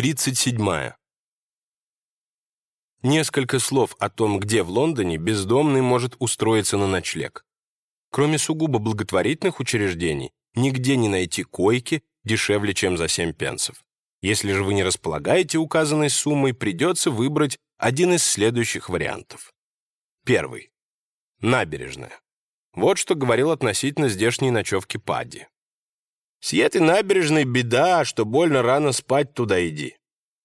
37. Несколько слов о том, где в Лондоне бездомный может устроиться на ночлег. Кроме сугубо благотворительных учреждений, нигде не найти койки дешевле, чем за 7 пенсов. Если же вы не располагаете указанной суммой, придется выбрать один из следующих вариантов. Первый. Набережная. Вот что говорил относительно здешней ночевки Падди. С этой набережной беда, что больно рано спать туда иди.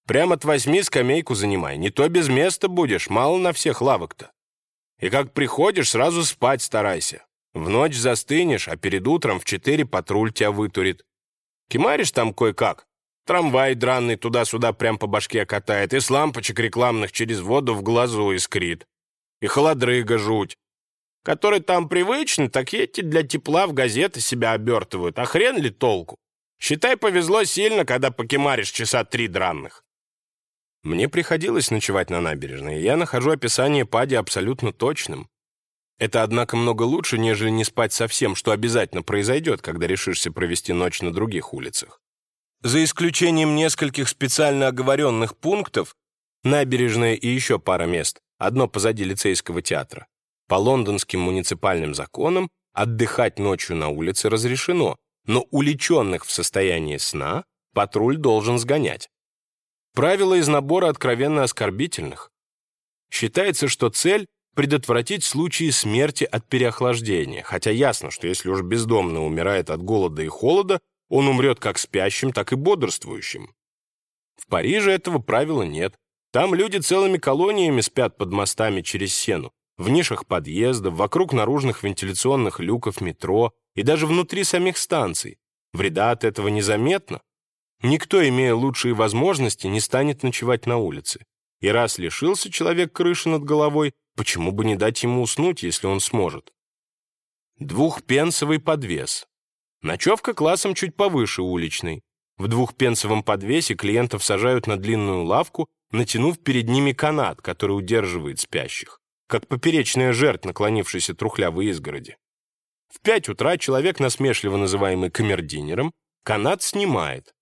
Прямо от восьми скамейку занимай, не то без места будешь, мало на всех лавок-то. И как приходишь, сразу спать старайся. В ночь застынешь, а перед утром в четыре патруль тебя вытурит. Кимаришь там кое-как. Трамвай дранный туда-сюда прям по башке катает, и с лампочек рекламных через воду в глазу искрит. И холодрыга жуть. Который там привычный, так эти для тепла в газеты себя обертывают. А хрен ли толку? Считай, повезло сильно, когда покемаришь часа три дранных. Мне приходилось ночевать на набережной, и я нахожу описание Пади абсолютно точным. Это, однако, много лучше, нежели не спать совсем, что обязательно произойдет, когда решишься провести ночь на других улицах. За исключением нескольких специально оговоренных пунктов, набережная и еще пара мест, одно позади лицейского театра, по лондонским муниципальным законам отдыхать ночью на улице разрешено, но уличенных в состоянии сна патруль должен сгонять. Правила из набора откровенно оскорбительных. Считается, что цель — предотвратить случаи смерти от переохлаждения, хотя ясно, что если уж бездомный умирает от голода и холода, он умрет как спящим, так и бодрствующим. В Париже этого правила нет. Там люди целыми колониями спят под мостами через сену, в нишах подъездов, вокруг наружных вентиляционных люков метро и даже внутри самих станций. Вреда от этого незаметно. Никто, имея лучшие возможности, не станет ночевать на улице. И раз лишился человек крыши над головой, почему бы не дать ему уснуть, если он сможет? Двухпенсовый подвес. Ночевка классом чуть повыше уличной. В двухпенсовом подвесе клиентов сажают на длинную лавку, натянув перед ними канат, который удерживает спящих как поперечная жертва, наклонившаяся трухлявой изгороди. В пять утра человек, насмешливо называемый камердинером, канат снимает.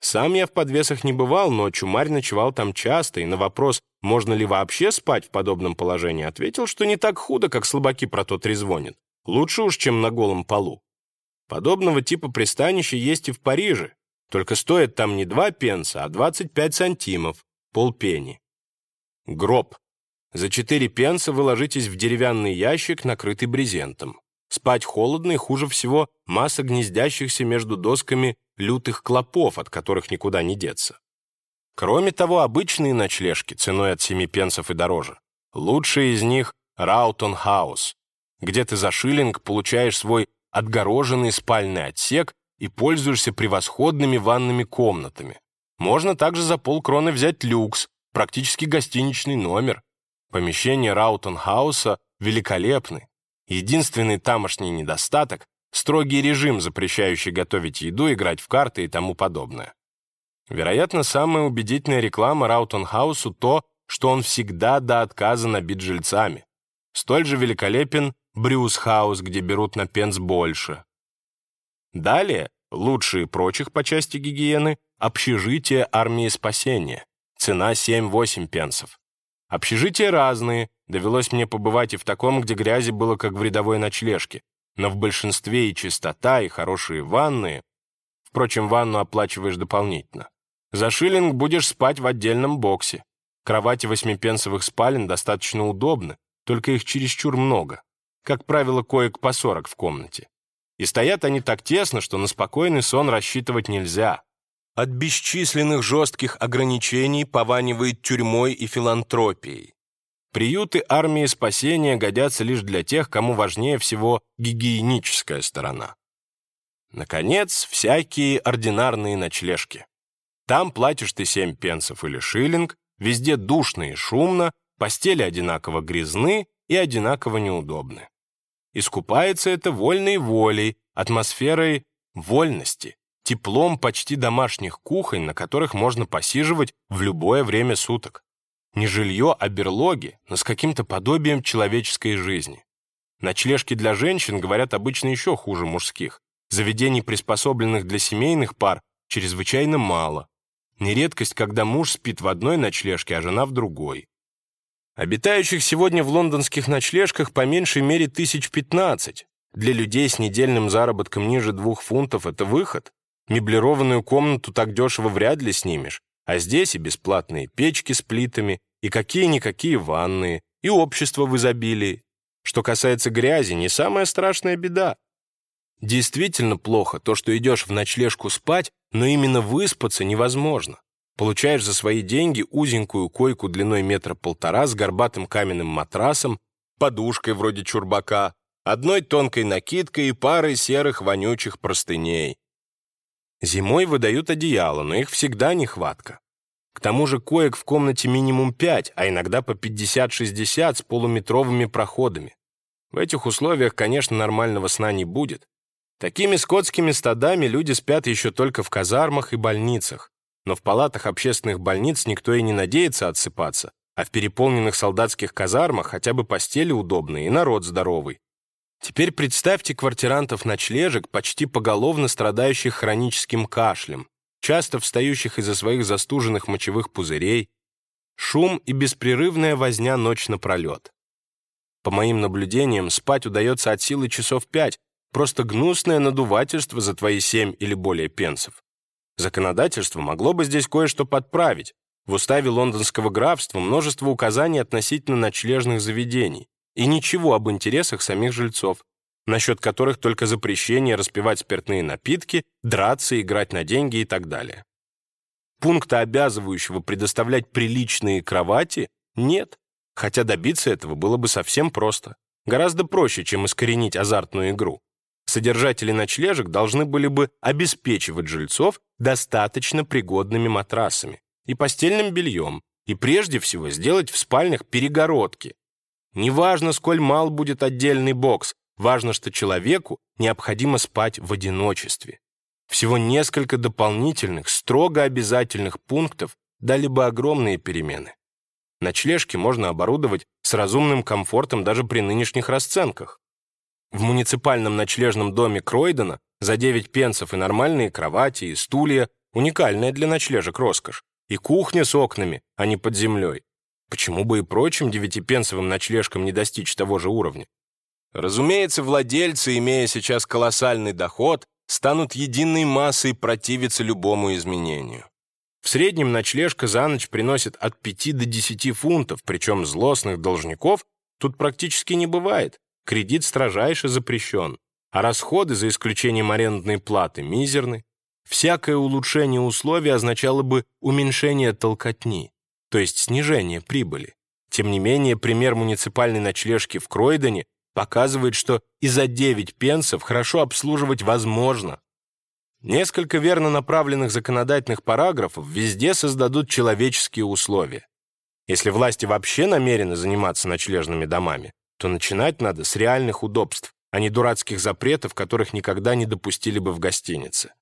Сам я в подвесах не бывал, но чумарь ночевал там часто, и на вопрос, можно ли вообще спать в подобном положении, ответил, что не так худо, как слабаки про то трезвонят. Лучше уж, чем на голом полу. Подобного типа пристанища есть и в Париже, только стоит там не два пенса, а 25 сантимов, полпени. Гроб. За четыре пенса вы ложитесь в деревянный ящик, накрытый брезентом. Спать холодно и хуже всего масса гнездящихся между досками лютых клопов, от которых никуда не деться. Кроме того, обычные ночлежки ценой от семи пенсов и дороже. Лучшие из них — Раутон Хаус, где ты за шиллинг получаешь свой отгороженный спальный отсек и пользуешься превосходными ванными комнатами. Можно также за полкроны взять люкс, практически гостиничный номер. Помещения Раутенхауса великолепны. Единственный тамошний недостаток — строгий режим, запрещающий готовить еду, играть в карты и тому подобное. Вероятно, самая убедительная реклама Раутенхаусу то, что он всегда до отказа набит жильцами. Столь же великолепен Брюсхаус, где берут на пенс больше. Далее, лучшие прочих по части гигиены, общежитие армии спасения. Цена 7-8 пенсов. Общежития разные, довелось мне побывать и в таком, где грязи было как в рядовой ночлежке, но в большинстве и чистота, и хорошие ванны. Впрочем, ванну оплачиваешь дополнительно. За шиллинг будешь спать в отдельном боксе. Кровати восьмипенсовых спален достаточно удобны, только их чересчур много. Как правило, коек по 40 в комнате. И стоят они так тесно, что на спокойный сон рассчитывать нельзя. От бесчисленных жестких ограничений пованивает тюрьмой и филантропией. Приюты армии спасения годятся лишь для тех, кому важнее всего гигиеническая сторона. Наконец, всякие ординарные ночлежки. Там платишь ты 7 пенсов или шиллинг, везде душно и шумно, постели одинаково грязны и одинаково неудобны. Искупается это вольной волей, атмосферой вольности, теплом почти домашних кухонь, на которых можно посиживать в любое время суток. Не жилье, а берлоги, но с каким-то подобием человеческой жизни. Ночлежки для женщин, говорят, обычно еще хуже мужских. Заведений, приспособленных для семейных пар, чрезвычайно мало. Не редкость, когда муж спит в одной ночлежке, а жена в другой. Обитающих сегодня в лондонских ночлежках по меньшей мере тысяч пятнадцать. Для людей с недельным заработком ниже двух фунтов это выход. Меблированную комнату так дешево вряд ли снимешь. А здесь и бесплатные печки с плитами, и какие-никакие ванные, и общество в изобилии. Что касается грязи, не самая страшная беда. Действительно плохо то, что идешь в ночлежку спать, но именно выспаться невозможно. Получаешь за свои деньги узенькую койку длиной метра полтора с горбатым каменным матрасом, подушкой вроде чурбака, одной тонкой накидкой и парой серых вонючих простыней. Зимой выдают одеяло, но их всегда нехватка. К тому же коек в комнате минимум пять, а иногда по 50-60 с полуметровыми проходами. В этих условиях, конечно, нормального сна не будет. Такими скотскими стадами люди спят еще только в казармах и больницах, но в палатах общественных больниц никто и не надеется отсыпаться, а в переполненных солдатских казармах хотя бы постели удобные и народ здоровый. Теперь представьте квартирантов ночлежек, почти поголовно страдающих хроническим кашлем, часто встающих из-за своих застуженных мочевых пузырей, шум и беспрерывная возня ночь напролет. По моим наблюдениям, спать удается от силы часов пять, просто гнусное надувательство за твои семь или более пенсов. Законодательство могло бы здесь кое-что подправить. В уставе лондонского графства множество указаний относительно ночлежных заведений и ничего об интересах самих жильцов, насчет которых только запрещение распивать спиртные напитки, драться, играть на деньги и так далее. Пункта, обязывающего предоставлять приличные кровати, нет, хотя добиться этого было бы совсем просто. Гораздо проще, чем искоренить азартную игру. Содержатели ночлежек должны были бы обеспечивать жильцов достаточно пригодными матрасами и постельным бельем, и прежде всего сделать в спальнях перегородки. Неважно, сколь мал будет отдельный бокс, важно, что человеку необходимо спать в одиночестве. Всего несколько дополнительных, строго обязательных пунктов дали бы огромные перемены. Ночлежки можно оборудовать с разумным комфортом даже при нынешних расценках. В муниципальном ночлежном доме Кройдена за 9 пенсов и нормальные кровати, и стулья, уникальная для ночлежек роскошь, и кухня с окнами, а не под землей. Почему бы и прочим девятипенсовым ночлежкам не достичь того же уровня? Разумеется, владельцы, имея сейчас колоссальный доход, станут единой массой противиться любому изменению. В среднем ночлежка за ночь приносит от 5 до 10 фунтов, причем злостных должников тут практически не бывает. Кредит строжайше запрещен, а расходы, за исключением арендной платы, мизерны. Всякое улучшение условий означало бы уменьшение толкотни, то есть снижение прибыли. Тем не менее, пример муниципальной ночлежки в Кройдоне показывает, что и за 9 пенсов хорошо обслуживать возможно. Несколько верно направленных законодательных параграфов везде создадут человеческие условия. Если власти вообще намерены заниматься ночлежными домами, то начинать надо с реальных удобств, а не дурацких запретов, которых никогда не допустили бы в гостинице.